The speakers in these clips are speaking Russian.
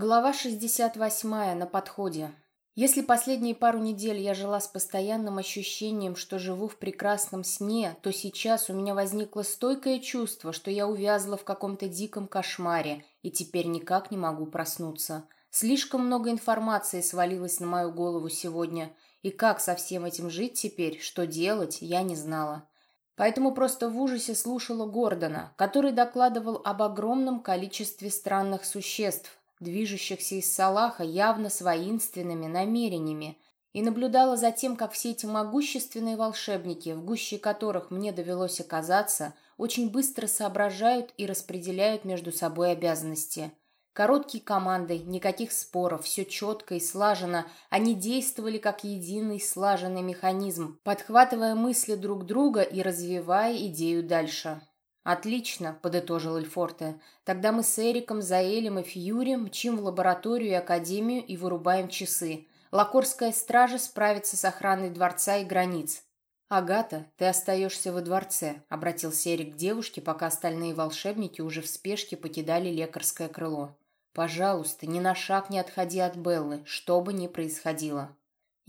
Глава 68 на подходе. Если последние пару недель я жила с постоянным ощущением, что живу в прекрасном сне, то сейчас у меня возникло стойкое чувство, что я увязла в каком-то диком кошмаре и теперь никак не могу проснуться. Слишком много информации свалилось на мою голову сегодня, и как со всем этим жить теперь, что делать, я не знала. Поэтому просто в ужасе слушала Гордона, который докладывал об огромном количестве странных существ, движущихся из Салаха явно с воинственными намерениями, и наблюдала за тем, как все эти могущественные волшебники, в гуще которых мне довелось оказаться, очень быстро соображают и распределяют между собой обязанности. Короткие команды, никаких споров, все четко и слаженно, они действовали как единый слаженный механизм, подхватывая мысли друг друга и развивая идею дальше. «Отлично», — подытожил Эльфорте. «Тогда мы с Эриком, Заэлем и Фьюри мчим в лабораторию и академию и вырубаем часы. Лакорская стража справится с охраной дворца и границ». «Агата, ты остаешься во дворце», — обратился Эрик к девушке, пока остальные волшебники уже в спешке покидали лекарское крыло. «Пожалуйста, ни на шаг не отходи от Беллы, что бы ни происходило».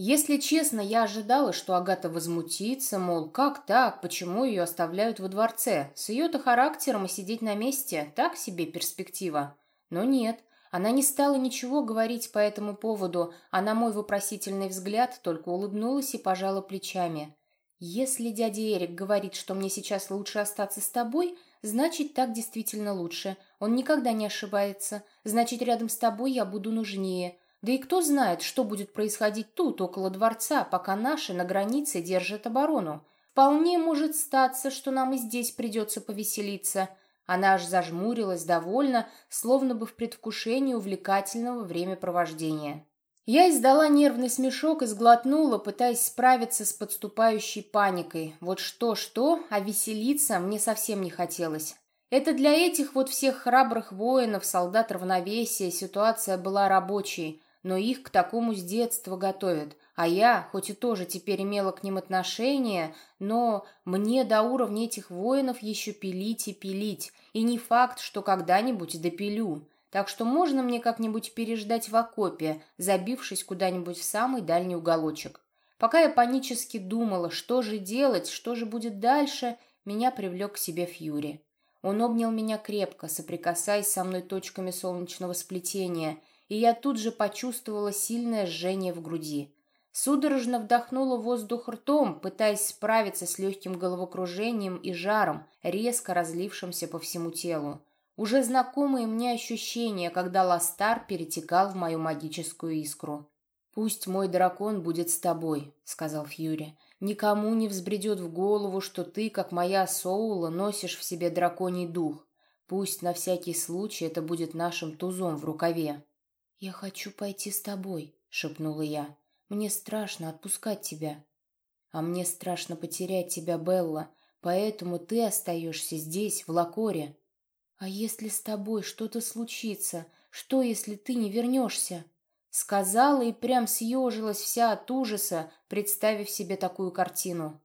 Если честно, я ожидала, что Агата возмутится, мол, как так, почему ее оставляют во дворце? С ее-то характером и сидеть на месте – так себе перспектива. Но нет, она не стала ничего говорить по этому поводу, а на мой вопросительный взгляд только улыбнулась и пожала плечами. «Если дядя Эрик говорит, что мне сейчас лучше остаться с тобой, значит, так действительно лучше. Он никогда не ошибается. Значит, рядом с тобой я буду нужнее. Да и кто знает, что будет происходить тут, около дворца, пока наши на границе держат оборону. Вполне может статься, что нам и здесь придется повеселиться. Она аж зажмурилась довольно, словно бы в предвкушении увлекательного времяпровождения. Я издала нервный смешок и сглотнула, пытаясь справиться с подступающей паникой. Вот что-что, а веселиться мне совсем не хотелось. Это для этих вот всех храбрых воинов, солдат равновесия ситуация была рабочей – но их к такому с детства готовят. А я, хоть и тоже теперь имела к ним отношение, но мне до уровня этих воинов еще пилить и пилить, и не факт, что когда-нибудь допилю. Так что можно мне как-нибудь переждать в окопе, забившись куда-нибудь в самый дальний уголочек. Пока я панически думала, что же делать, что же будет дальше, меня привлек к себе Фьюри. Он обнял меня крепко, соприкасаясь со мной точками солнечного сплетения – и я тут же почувствовала сильное жжение в груди. Судорожно вдохнула воздух ртом, пытаясь справиться с легким головокружением и жаром, резко разлившимся по всему телу. Уже знакомые мне ощущения, когда Ластар перетекал в мою магическую искру. «Пусть мой дракон будет с тобой», — сказал Фьюри. «Никому не взбредет в голову, что ты, как моя Соула, носишь в себе драконий дух. Пусть на всякий случай это будет нашим тузом в рукаве». «Я хочу пойти с тобой», — шепнула я. «Мне страшно отпускать тебя». «А мне страшно потерять тебя, Белла, поэтому ты остаешься здесь, в Лакоре». «А если с тобой что-то случится? Что, если ты не вернешься?» Сказала и прям съежилась вся от ужаса, представив себе такую картину.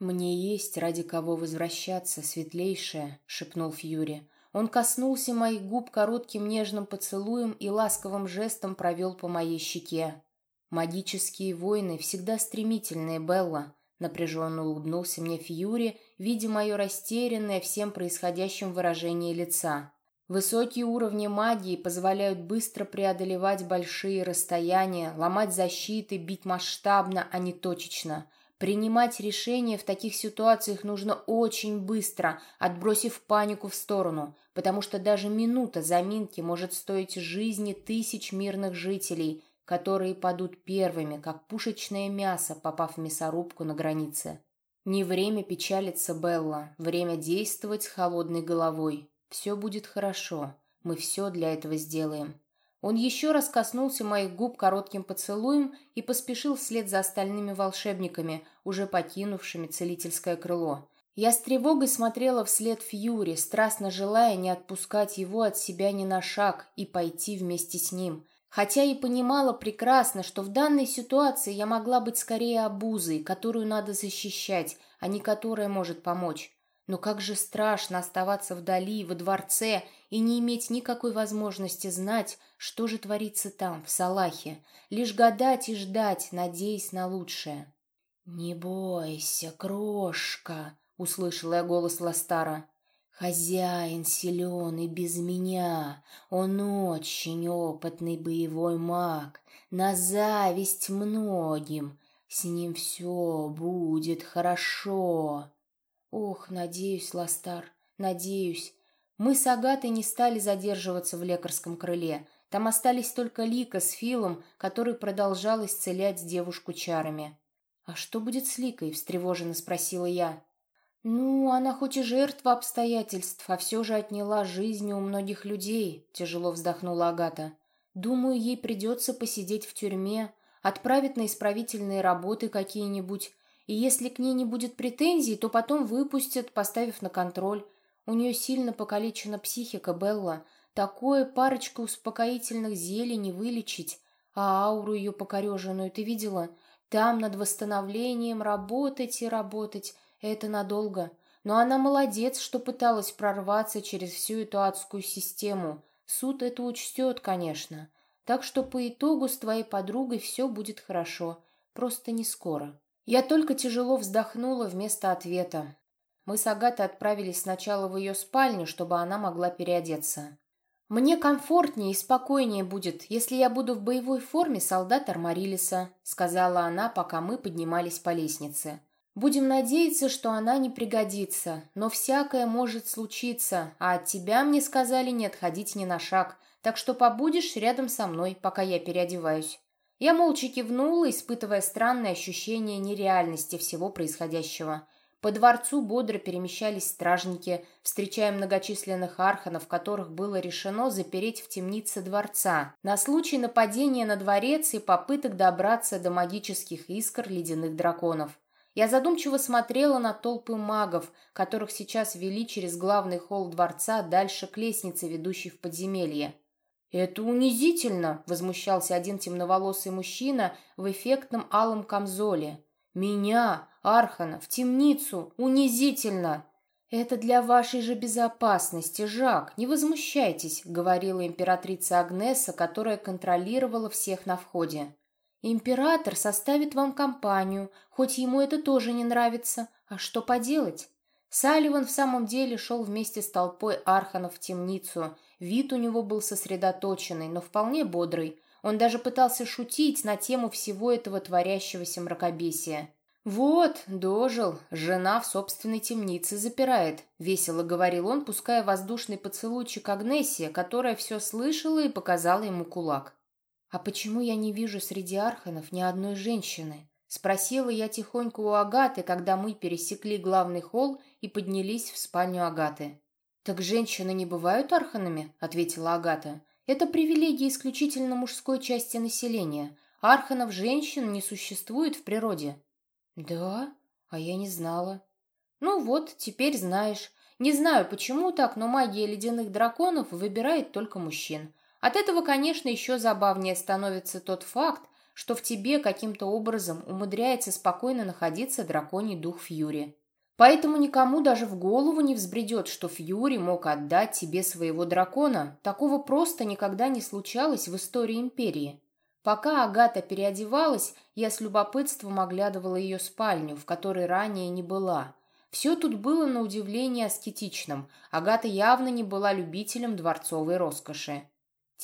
«Мне есть ради кого возвращаться, светлейшая», — шепнул Фьюри. Он коснулся моих губ коротким нежным поцелуем и ласковым жестом провел по моей щеке. «Магические войны всегда стремительные, Белла», — напряженно улыбнулся мне Фьюри, видя мое растерянное всем происходящим выражение лица. Высокие уровни магии позволяют быстро преодолевать большие расстояния, ломать защиты, бить масштабно, а не точечно — Принимать решения в таких ситуациях нужно очень быстро, отбросив панику в сторону, потому что даже минута заминки может стоить жизни тысяч мирных жителей, которые падут первыми, как пушечное мясо, попав в мясорубку на границе. Не время печалиться, Белла, время действовать с холодной головой. Все будет хорошо, мы все для этого сделаем. Он еще раз коснулся моих губ коротким поцелуем и поспешил вслед за остальными волшебниками, уже покинувшими целительское крыло. Я с тревогой смотрела вслед Фьюри, страстно желая не отпускать его от себя ни на шаг и пойти вместе с ним. Хотя и понимала прекрасно, что в данной ситуации я могла быть скорее обузой, которую надо защищать, а не которая может помочь. Но как же страшно оставаться вдали, во дворце, и не иметь никакой возможности знать, что же творится там, в Салахе, лишь гадать и ждать, надеясь на лучшее. «Не бойся, крошка», — услышала я голос Ластара. «Хозяин силен и без меня. Он очень опытный боевой маг, на зависть многим. С ним все будет хорошо». Ох, надеюсь, Ластар, надеюсь. Мы с Агатой не стали задерживаться в лекарском крыле. Там остались только Лика с Филом, который продолжал исцелять девушку чарами. «А что будет с Ликой?» – встревоженно спросила я. «Ну, она хоть и жертва обстоятельств, а все же отняла жизни у многих людей», – тяжело вздохнула Агата. «Думаю, ей придется посидеть в тюрьме, отправить на исправительные работы какие-нибудь, и если к ней не будет претензий, то потом выпустят, поставив на контроль. У нее сильно покалечена психика, Белла. Такое парочка успокоительных зелий не вылечить. А ауру ее покореженную ты видела? Там над восстановлением работать и работать. Это надолго. Но она молодец, что пыталась прорваться через всю эту адскую систему. Суд это учтет, конечно. Так что по итогу с твоей подругой все будет хорошо. Просто не скоро. Я только тяжело вздохнула вместо ответа. Мы с Агатой отправились сначала в ее спальню, чтобы она могла переодеться. «Мне комфортнее и спокойнее будет, если я буду в боевой форме солдат Армарилиса», сказала она, пока мы поднимались по лестнице. «Будем надеяться, что она не пригодится, но всякое может случиться, а от тебя мне сказали не отходить ни на шаг, так что побудешь рядом со мной, пока я переодеваюсь». Я молча кивнула, испытывая странное ощущение нереальности всего происходящего. По дворцу бодро перемещались стражники, встречая многочисленных арханов, которых было решено запереть в темнице дворца на случай нападения на дворец и попыток добраться до магических искр ледяных драконов. Я задумчиво смотрела на толпы магов, которых сейчас вели через главный холл дворца дальше к лестнице, ведущей в подземелье. «Это унизительно!» — возмущался один темноволосый мужчина в эффектном алом камзоле. «Меня, Архана, в темницу! Унизительно!» «Это для вашей же безопасности, Жак, не возмущайтесь», — говорила императрица Агнеса, которая контролировала всех на входе. «Император составит вам компанию, хоть ему это тоже не нравится. А что поделать?» Салливан в самом деле шел вместе с толпой арханов в темницу, Вид у него был сосредоточенный, но вполне бодрый. Он даже пытался шутить на тему всего этого творящегося мракобесия. «Вот, дожил, жена в собственной темнице запирает», — весело говорил он, пуская воздушный поцелуйчик Агнессе, которая все слышала и показала ему кулак. «А почему я не вижу среди арханов ни одной женщины?» — спросила я тихонько у Агаты, когда мы пересекли главный холл и поднялись в спальню Агаты. «Так женщины не бывают арханами?» — ответила Агата. «Это привилегия исключительно мужской части населения. Арханов женщин не существует в природе». «Да? А я не знала». «Ну вот, теперь знаешь. Не знаю, почему так, но магия ледяных драконов выбирает только мужчин. От этого, конечно, еще забавнее становится тот факт, что в тебе каким-то образом умудряется спокойно находиться драконий дух Фьюри. Поэтому никому даже в голову не взбредет, что Фьюри мог отдать тебе своего дракона. Такого просто никогда не случалось в истории Империи. Пока Агата переодевалась, я с любопытством оглядывала ее спальню, в которой ранее не была. Все тут было на удивление аскетичным. Агата явно не была любителем дворцовой роскоши.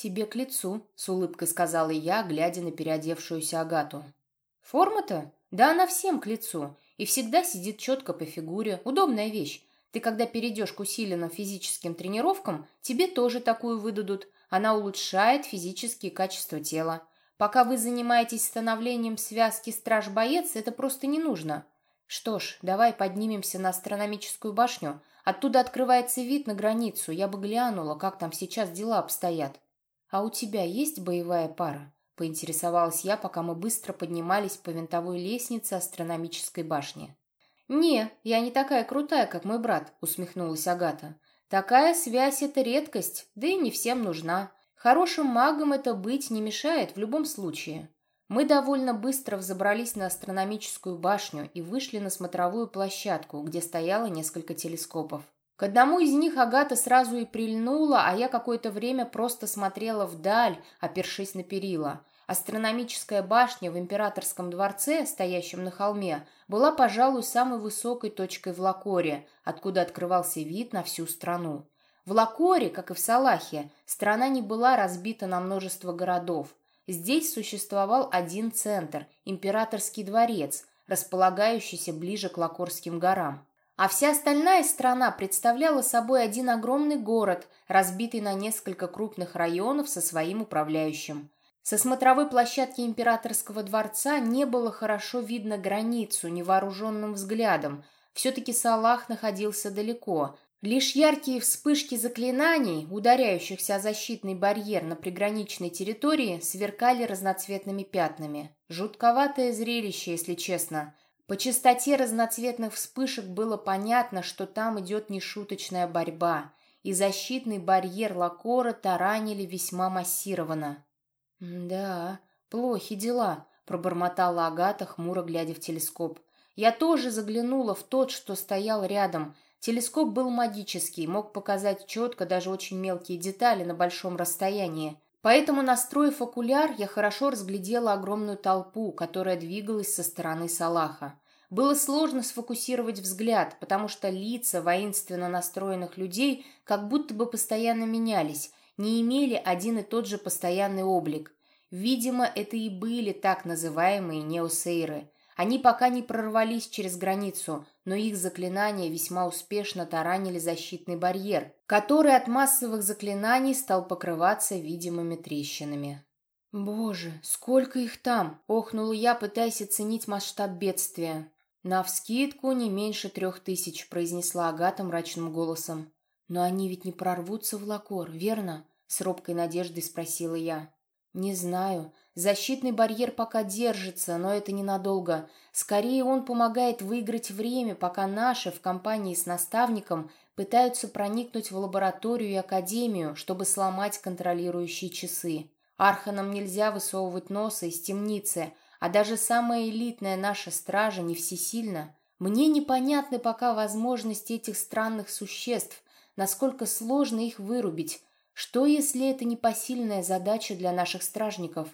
«Тебе к лицу», — с улыбкой сказала я, глядя на переодевшуюся Агату. «Форма-то? Да она всем к лицу и всегда сидит четко по фигуре. Удобная вещь. Ты, когда перейдешь к усиленным физическим тренировкам, тебе тоже такую выдадут. Она улучшает физические качества тела. Пока вы занимаетесь становлением связки страж-боец, это просто не нужно. Что ж, давай поднимемся на астрономическую башню. Оттуда открывается вид на границу. Я бы глянула, как там сейчас дела обстоят. А у тебя есть боевая пара? поинтересовалась я, пока мы быстро поднимались по винтовой лестнице астрономической башни. «Не, я не такая крутая, как мой брат», — усмехнулась Агата. «Такая связь — это редкость, да и не всем нужна. Хорошим магом это быть не мешает в любом случае. Мы довольно быстро взобрались на астрономическую башню и вышли на смотровую площадку, где стояло несколько телескопов. К одному из них Агата сразу и прильнула, а я какое-то время просто смотрела вдаль, опершись на перила. Астрономическая башня в императорском дворце, стоящем на холме, была, пожалуй, самой высокой точкой в Лакоре, откуда открывался вид на всю страну. В Лакоре, как и в Салахе, страна не была разбита на множество городов. Здесь существовал один центр – императорский дворец, располагающийся ближе к Лакорским горам. А вся остальная страна представляла собой один огромный город, разбитый на несколько крупных районов со своим управляющим. Со смотровой площадки императорского дворца не было хорошо видно границу невооруженным взглядом. Все-таки Салах находился далеко. Лишь яркие вспышки заклинаний, ударяющихся о защитный барьер на приграничной территории, сверкали разноцветными пятнами. Жутковатое зрелище, если честно – по частоте разноцветных вспышек было понятно, что там идет нешуточная борьба, и защитный барьер Лакора таранили весьма массированно. «Да, плохи дела», — пробормотала Агата, хмуро глядя в телескоп. «Я тоже заглянула в тот, что стоял рядом. Телескоп был магический, мог показать четко даже очень мелкие детали на большом расстоянии. Поэтому, настроив окуляр, я хорошо разглядела огромную толпу, которая двигалась со стороны Салаха. Было сложно сфокусировать взгляд, потому что лица воинственно настроенных людей как будто бы постоянно менялись, не имели один и тот же постоянный облик. Видимо, это и были так называемые неосейры. Они пока не прорвались через границу, но их заклинания весьма успешно таранили защитный барьер, который от массовых заклинаний стал покрываться видимыми трещинами. «Боже, сколько их там!» – охнула я, пытаясь оценить масштаб бедствия. «Навскидку не меньше трех тысяч», — произнесла Агата мрачным голосом. «Но они ведь не прорвутся в Лакор, верно?» — с робкой надеждой спросила я. «Не знаю. Защитный барьер пока держится, но это ненадолго. Скорее он помогает выиграть время, пока наши в компании с наставником пытаются проникнуть в лабораторию и академию, чтобы сломать контролирующие часы. Арханам нельзя высовывать носа из темницы, а даже самая элитная наша стража не всесильна. Мне непонятны пока возможности этих странных существ, насколько сложно их вырубить. Что, если это непосильная задача для наших стражников?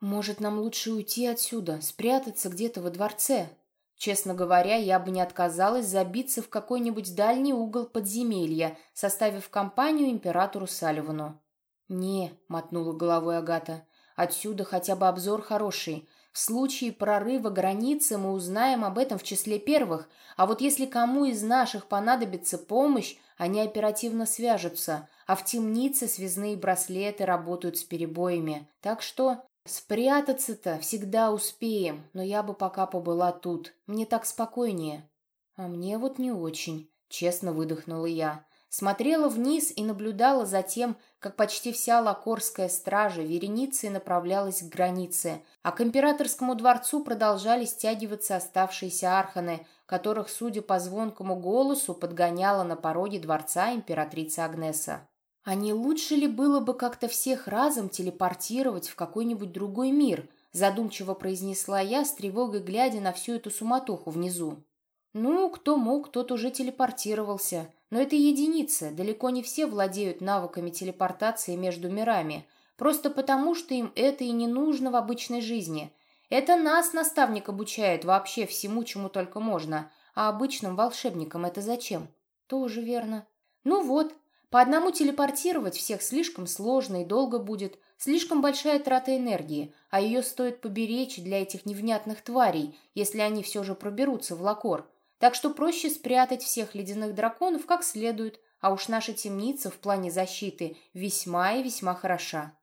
Может, нам лучше уйти отсюда, спрятаться где-то во дворце? Честно говоря, я бы не отказалась забиться в какой-нибудь дальний угол подземелья, составив компанию императору Салливану. «Не», — мотнула головой Агата, — «отсюда хотя бы обзор хороший, в случае прорыва границы мы узнаем об этом в числе первых, а вот если кому из наших понадобится помощь, они оперативно свяжутся, а в темнице связные браслеты работают с перебоями. Так что спрятаться-то всегда успеем, но я бы пока побыла тут. Мне так спокойнее. А мне вот не очень, честно выдохнула я. Смотрела вниз и наблюдала за тем, как почти вся лакорская стража вереницей направлялась к границе, а к императорскому дворцу продолжали стягиваться оставшиеся арханы, которых, судя по звонкому голосу, подгоняла на пороге дворца императрица Агнеса. А не лучше ли было бы как-то всех разом телепортировать в какой-нибудь другой мир, задумчиво произнесла я, с тревогой глядя на всю эту суматоху внизу. Ну, кто мог, тот уже телепортировался. Но это единицы, далеко не все владеют навыками телепортации между мирами, просто потому, что им это и не нужно в обычной жизни. Это нас наставник обучает вообще всему, чему только можно, а обычным волшебникам это зачем? Тоже верно. Ну вот, по одному телепортировать всех слишком сложно и долго будет, слишком большая трата энергии, а ее стоит поберечь для этих невнятных тварей, если они все же проберутся в Лакор. Так что проще спрятать всех ледяных драконов как следует, а уж наша темница в плане защиты весьма и весьма хороша.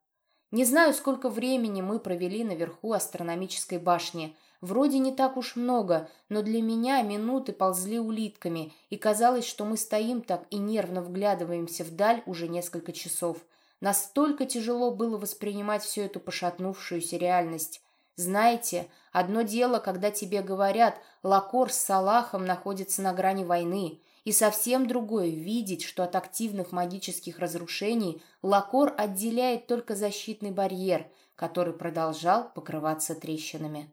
Не знаю, сколько времени мы провели наверху астрономической башни. Вроде не так уж много, но для меня минуты ползли улитками, и казалось, что мы стоим так и нервно вглядываемся вдаль уже несколько часов. Настолько тяжело было воспринимать всю эту пошатнувшуюся реальность. Знаете, одно дело, когда тебе говорят, Лакор с Салахом находится на грани войны, и совсем другое видеть, что от активных магических разрушений Лакор отделяет только защитный барьер, который продолжал покрываться трещинами.